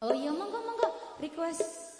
Oh iya monggo monggo request.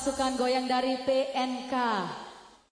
Pasukan goyang dari PNK